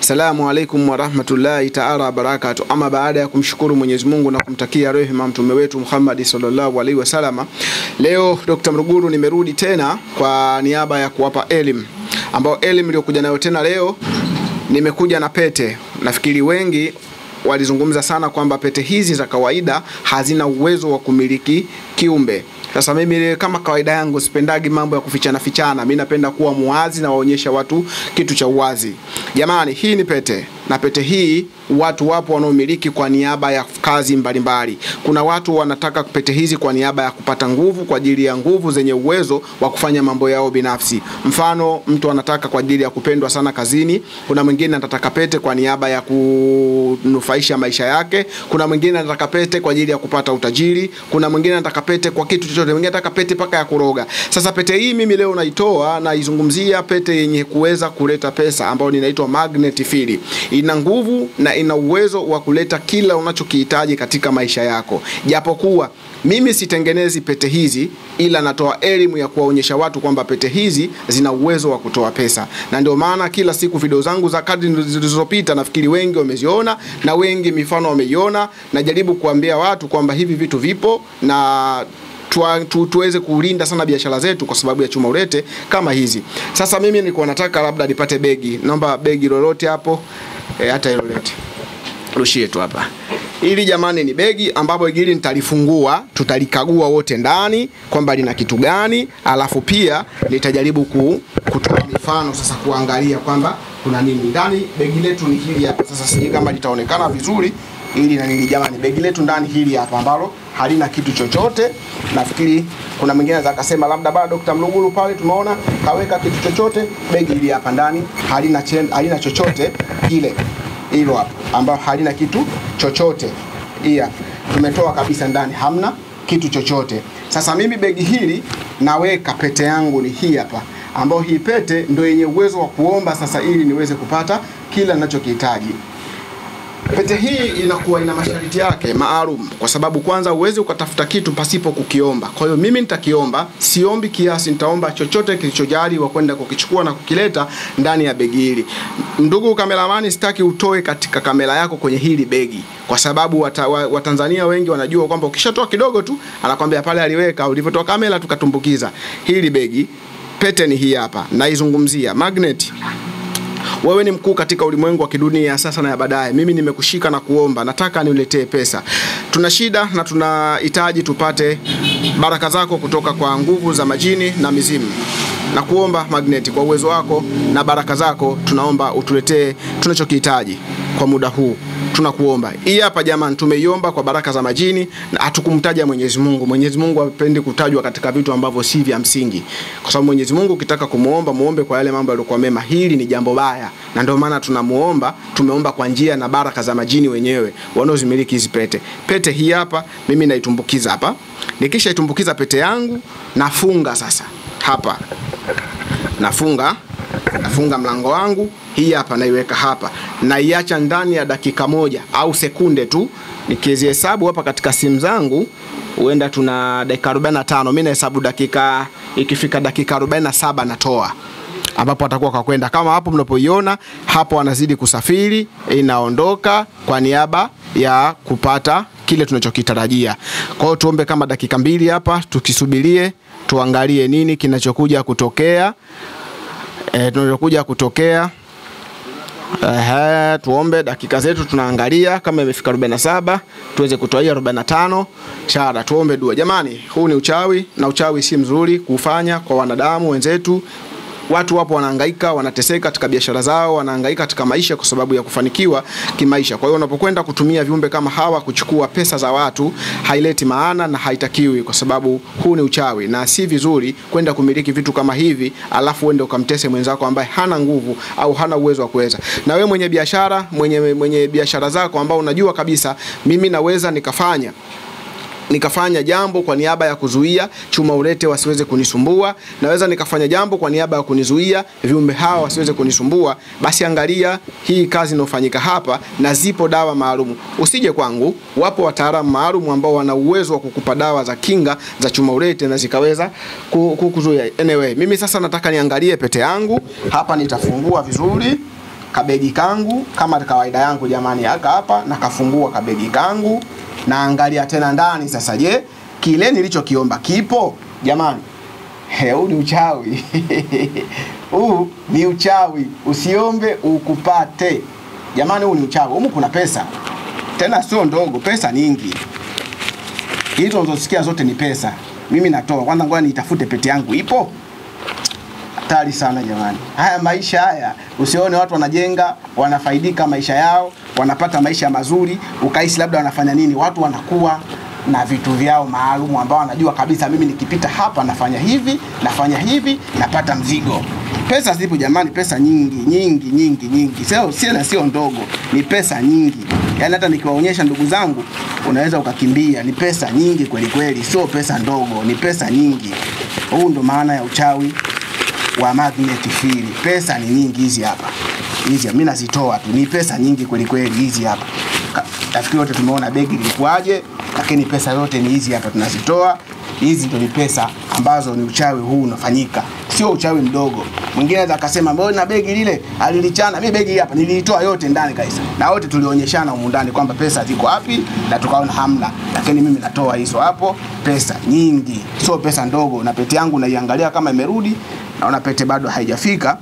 Assalamu alaikum warahmatullahi taala wabarakatu. Ama baada ya kumshukuru Mwenyezi Mungu na kumtakia rehema mtume wetu Muhammad sallallahu alaihi wasallam, leo Dr. Mruguru nimerudi tena kwa niaba ya kuwapa elimu ambao elimu iliyokuja nayo tena leo, nimekuja na pete. Nafikiri wengi walizungumza sana kwamba pete hizi za kawaida hazina uwezo wa kumiliki kiumbe. Sasa mimi kama kawaida yangu sipendagi mambo ya kufichana fichana, mimi napenda kuwa muwazi na waonyesha watu kitu cha uwazi. Jamani, hii ni pete na pete hii watu wapo wanaomiliki kwa niaba ya kazi mbalimbali. Kuna watu wanataka pete hizi kwa niaba ya kupata nguvu, kwa ajili ya nguvu zenye uwezo wa kufanya mambo yao binafsi. Mfano, mtu anataka kwa ajili ya kupendwa sana kazini. Kuna mwingine anataka pete kwa niaba ya kunufaisha maisha yake. Kuna mwingine anataka pete kwa ajili ya kupata utajiri. Kuna mwingine anataka pete kwa kitu chochote. Mwingine nataka pete paka ya kuroga. Sasa pete hii mimi leo naitoa naizungumzia pete yenye kuweza kuleta pesa ambayo ninaitwa magnet field. Ina nguvu na ina uwezo wa kuleta kila unachokihitaji katika maisha yako. Japokuwa mimi sitengenezi pete hizi, ila natoa elimu ya kuwaonyesha watu kwamba pete hizi zina uwezo wa kutoa pesa, na ndio maana kila siku video zangu za kadri zilizopita, nafikiri wengi wameziona na wengi mifano wameiona. Najaribu kuambia watu kwamba hivi vitu vipo na tuwa, tu, tuweze kulinda sana biashara zetu kwa sababu ya chuma ulete kama hizi. Sasa mimi nilikuwa nataka labda nipate begi, naomba begi lolote hapo e, hata hilo lete rushie tu hapa. Hili jamani ni begi ambapo hili nitalifungua, tutalikagua wote ndani kwamba lina kitu gani, alafu pia nitajaribu ku, kutoa mifano sasa kuangalia kwamba kuna nini ndani. Begi letu ni hili hapa. Sasa sijui kama litaonekana vizuri ili na nini jamani, begi letu ndani hili hapa ambalo halina kitu chochote. Nafikiri kuna mwingine anaweza akasema labda bado Dr. Mluguru pale tumeona kaweka kitu chochote. Begi hili hapa ndani halina chen, halina chochote kile hilo hapo ambalo halina kitu chochote. Iya, tumetoa kabisa ndani, hamna kitu chochote. Sasa mimi begi hili naweka pete yangu ni hii hapa, ambayo hii pete ndio yenye uwezo wa kuomba sasa, ili niweze kupata kila ninachokihitaji. Pete hii inakuwa ina masharti yake maalum, kwa sababu kwanza uwezi ukatafuta kitu pasipo kukiomba. Kwa hiyo mimi nitakiomba, siombi kiasi, nitaomba chochote kilichojali wa kwenda kukichukua na kukileta ndani ya begi hili. Ndugu kameramani, sitaki utoe katika kamera yako kwenye hili begi, kwa sababu Watanzania wa, wa wengi wanajua kwamba ukishatoa kidogo tu anakwambia pale aliweka, ulivyotoa kamera tukatumbukiza. Hili begi pete ni hii hapa, naizungumzia magnet wewe ni mkuu katika ulimwengu wa kidunia ya sasa na ya baadaye. Mimi nimekushika na kuomba, nataka niuletee pesa. Tuna shida na tunahitaji tupate baraka zako kutoka kwa nguvu za majini na mizimu. Na kuomba Magneti, kwa uwezo wako na baraka zako, tunaomba utuletee tunachokihitaji kwa muda huu. Tunakuomba hii hapa jamani, tumeiomba kwa baraka za majini na hatukumtaja Mwenyezi Mungu. Mwenyezi Mungu hapendi kutajwa katika vitu ambavyo si vya msingi, kwa sababu Mwenyezi Mungu ukitaka kumuomba, muombe kwa yale mambo yaliokuwa mema. Hili ni jambo baya, na ndio maana tunamuomba. Tumeomba kwa njia na baraka za majini wenyewe wanaozimiliki hizi pete. Pete hii hapa mimi naitumbukiza hapa, nikisha itumbukiza pete yangu nafunga sasa hapa nafunga nafunga mlango wangu, hii hapa naiweka hapa, naiacha ndani ya dakika moja au sekunde tu. Nikizihesabu hapa katika simu zangu, huenda tuna dakika 45. Mimi nahesabu dakika, ikifika dakika 47 natoa ambapo atakuwa kwa kwenda kama hapo mnapoiona hapo, anazidi kusafiri, inaondoka kwa niaba ya kupata kile tunachokitarajia. Kwa hiyo tuombe kama dakika mbili hapa, tukisubirie tuangalie nini kinachokuja kutokea e, tunachokuja kutokea Ehe, tuombe dakika zetu, tunaangalia kama imefika 47 tuweze kutoa hiyo 45 shara. Tuombe dua. Jamani, huu ni uchawi na uchawi si mzuri kufanya kwa wanadamu wenzetu. Watu wapo wanahangaika, wanateseka katika biashara zao, wanahangaika katika maisha kwa sababu ya kufanikiwa kimaisha. Kwa hiyo unapokwenda kutumia viumbe kama hawa kuchukua pesa za watu, haileti maana na haitakiwi, kwa sababu huu ni uchawi na si vizuri kwenda kumiliki vitu kama hivi, alafu uende ukamtese mwenzako ambaye hana nguvu au hana uwezo wa kuweza. Na wewe mwenye biashara, mwenye, mwenye biashara zako ambao unajua kabisa mimi naweza nikafanya nikafanya jambo kwa niaba ya kuzuia chuma ulete wasiweze kunisumbua, naweza nikafanya jambo kwa niaba ya kunizuia viumbe hawa wasiweze kunisumbua, basi angalia hii kazi inayofanyika hapa, na zipo dawa maalum. Usije kwangu, wapo wataalamu maalum ambao wana uwezo wa kukupa dawa za kinga za chuma ulete na zikaweza kukuzuia. Anyway, mimi sasa nataka niangalie pete yangu. Hapa, nitafungua vizuri kabegi kangu. Kama kawaida yangu jamani, aka hapa na kafungua kabegi kangu, naangalia tena ndani sasa, je, kile nilichokiomba kipo jamani? Huu ni uchawi huu ni uchawi, usiombe ukupate jamani, huu ni uchawi. Humu kuna pesa tena sio ndogo, pesa nyingi. Hizo unazosikia zote ni pesa. Mimi natoa kwanza, ngoja nitafute pete yangu ipo. Hatari sana jamani, haya maisha haya, usione watu wanajenga, wanafaidika maisha yao, wanapata maisha mazuri, ukahisi labda wanafanya nini. Watu wanakuwa na vitu vyao maalum ambao wanajua kabisa, mimi nikipita hapa nafanya hivi, nafanya hivi, napata mzigo. Pesa zipo jamani, pesa nyingi nyingi nyingi nyingi, sio sio sio ndogo, ni pesa nyingi. Yani hata nikiwaonyesha ndugu zangu, unaweza ukakimbia. Ni pesa nyingi kweli kweli, sio pesa ndogo, ni pesa nyingi. Huu ndo maana ya uchawi wa magnet field. Pesa ni nyingi hizi hapa, hizi mimi nazitoa tu, ni pesa nyingi kweli kweli hizi hapa. Nafikiri wote tumeona begi lilikuwaje, lakini pesa zote ni hizi hapa tunazitoa. Hizi ndio ni pesa ambazo ni uchawi huu unafanyika, sio uchawi mdogo. Mwingine anaweza akasema mbona begi lile alilichana, mimi begi hapa nilitoa yote ndani kabisa, na wote tulionyeshana humu ndani kwamba pesa ziko wapi, na tukaona hamna, lakini mimi natoa hizo hapo, pesa nyingi, sio pesa ndogo. Na pete yangu naiangalia kama imerudi, naona pete bado haijafika.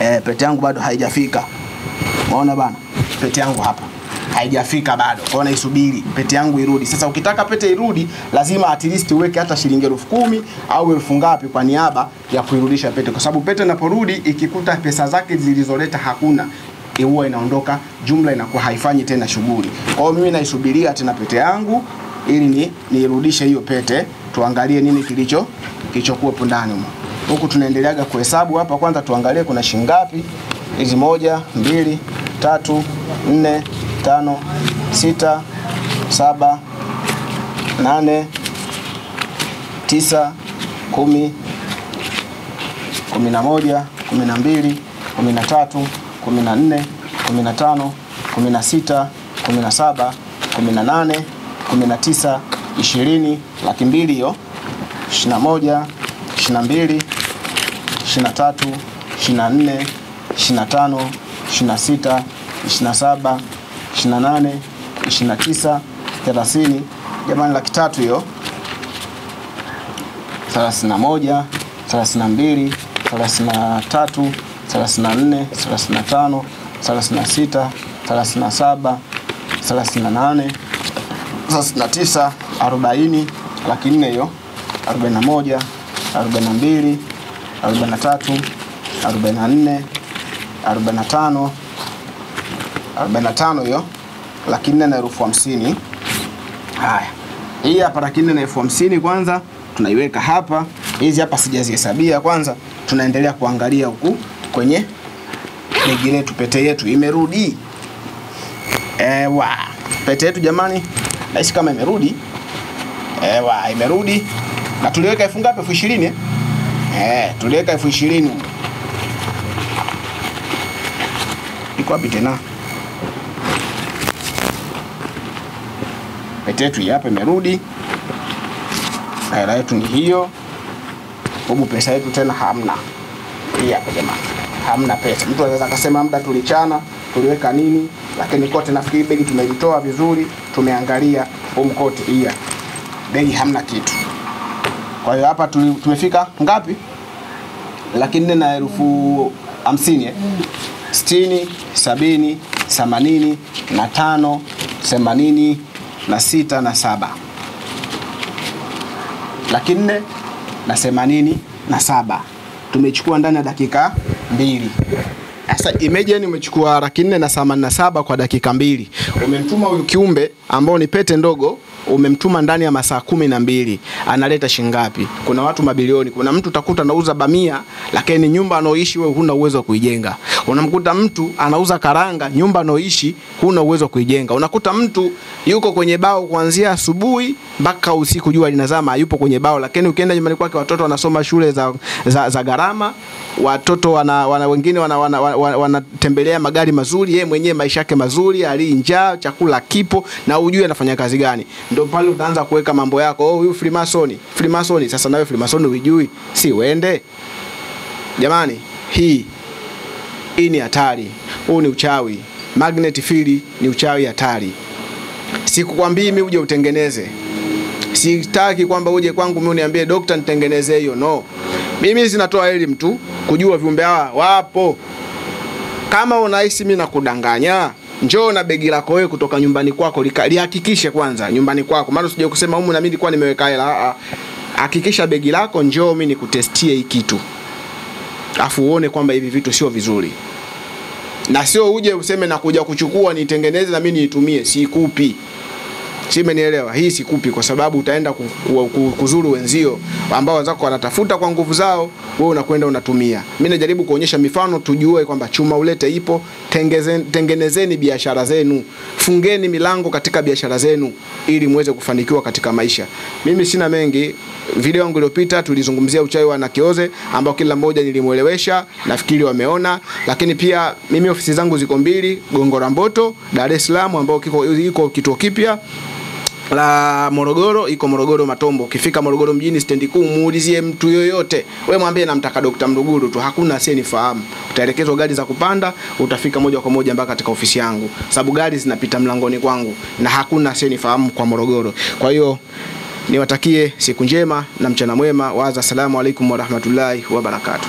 Eh, pete yangu bado haijafika. Unaona bana, pete yangu hapa haijafika bado, kwa naisubiri pete yangu irudi. Sasa ukitaka pete irudi, lazima at least uweke hata shilingi elfu kumi au elfu ngapi kwa niaba ya kuirudisha pete, kwa sababu pete inaporudi ikikuta pesa zake zilizoleta hakuna huwa inaondoka, jumla inakuwa haifanyi tena shughuli. Kwa hiyo mimi naisubiria tena pete yangu ili ni niirudishe hiyo pete, tuangalie nini kilicho kilichokuwepo ndani. Huku tunaendeleaga kuhesabu hapa, kwanza tuangalie kuna shilingi ngapi? Hizi, moja, mbili, tatu, nne, tano, sita, saba, nane, tisa, kumi, kumi na moja, kumi na mbili, kumi na tatu, kumi na nne, kumi na tano, kumi na sita, kumi na saba, kumi na nane, kumi na tisa, ishirini, laki mbili hiyo, ishirini na moja, ishirini na mbili, ishirini na tatu, ishirini na nne, ishirini na tano, ishirini na sita, ishirini na saba, ishirini na nane, ishirini na tisa, thelathini. Jamani, laki tatu hiyo. thelathini na moja, thelathini na mbili, thelathini na tatu, thelathini na nne, thelathini na tano, thelathini na sita, thelathini na saba, thelathini na nane, thelathini na tisa, arobaini, laki nne hiyo, arobaini na moja, arobaini na mbili, arobaini na tatu, arobaini na nne, arobaini na tano, arobaini na tano hiyo, laki nne na elfu hamsini. Haya, hii hapa laki nne na elfu hamsini kwanza tunaiweka hapa. Hizi hapa sijazihesabia, kwanza tunaendelea kuangalia huku kwenye begi letu, pete yetu imerudi. Ewa, pete yetu jamani, nahisi kama imerudi. Ewa, imerudi na tuliweka elfu ngapi? elfu ishirini eh? Eh, tuliweka elfu ishirini iko wapi tena? Pete yetu hapa imerudi hela yetu ni hiyo. Humu pesa yetu tena hamna. Hii hapa hamna pesa. Mtu anaweza akasema muda tulichana tuliweka nini, lakini kote nafikiri begi tumelitoa vizuri, tumeangalia humu kote. Hii begi hamna kitu. Kwa hiyo hapa tumefika ngapi? laki nne na elfu hamsini eh? sitini, sabini, themanini na tano, themanini na sita na saba laki nne na themanini na saba tumechukua ndani ya dakika mbili. Sasa imagine umechukua laki nne na themanini na saba kwa dakika mbili. Umemtuma huyu kiumbe ambao ni pete ndogo, umemtuma ndani ya masaa kumi na mbili, analeta shingapi? Kuna watu mabilioni. Kuna mtu utakuta anauza bamia, lakini nyumba anaoishi wewe huna uwezo wa kuijenga. Unamkuta mtu anauza karanga, nyumba anaoishi huna uwezo wa kuijenga. Unakuta mtu yuko kwenye bao kuanzia asubuhi mpaka usiku, jua linazama, yupo kwenye bao, lakini ukienda nyumbani kwake watoto wanasoma shule za, za, za gharama, watoto wana, wana wengine wanatembelea wana, wana, wana magari mazuri, yeye mwenyewe maisha yake mazuri, ali njaa, chakula kipo, na ujui anafanya kazi gani. Ndio pale utaanza kuweka mambo yako, oh, huyu Freemason, Freemason. Sasa nawe Freemason ujui, si uende jamani, hii hii ni hatari. huu ni uchawi. Magnet field ni uchawi hatari. Sikukwambii mimi uje utengeneze. Sitaki kwamba uje kwangu mimi uniambie dokta, nitengenezee hiyo. No, mimi zinatoa elimu tu, kujua viumbe hawa wapo. Kama unahisi mimi nakudanganya, njoo na begi lako wewe kutoka nyumbani kwako, lihakikishe kwanza nyumbani kwako, maana usije kusema humu na mimi nilikuwa nimeweka hela. Hakikisha begi lako, njoo mimi nikutestie hii kitu, afu uone kwamba hivi vitu sio vizuri, na sio uje useme nakuja kuchukua nitengeneze na mimi niitumie. Sikupi, si umenielewa? Hii sikupi kwa sababu utaenda ku- ku- ku- kuzuru wenzio ambao wenzako wanatafuta kwa nguvu zao, wewe unakwenda unatumia. Mimi najaribu kuonyesha mifano tujue kwamba chuma ulete ipo. Tengezeni, tengenezeni biashara zenu, fungeni milango katika biashara zenu ili muweze kufanikiwa katika maisha. Mimi sina mengi. Video yangu iliyopita tulizungumzia uchawi wa Nakioze ambao kila mmoja nilimwelewesha, nafikiri wameona. Lakini pia mimi ofisi zangu ziko mbili, Gongo la Mboto, Dar es Salaam ambao kiko iko kituo kipya la Morogoro iko Morogoro Matombo. Ukifika Morogoro mjini stendi kuu, muulizie mtu yoyote, we mwambie namtaka Dr. Mruguru tu, hakuna asiyenifahamu. Utaelekezwa gari za kupanda, utafika moja kwa moja mpaka katika ofisi yangu, sababu gari zinapita mlangoni kwangu na hakuna asiyenifahamu kwa Morogoro. Kwa hiyo niwatakie siku njema na mchana mwema. Waza, assalamu alaikum warahmatullahi wabarakatuh.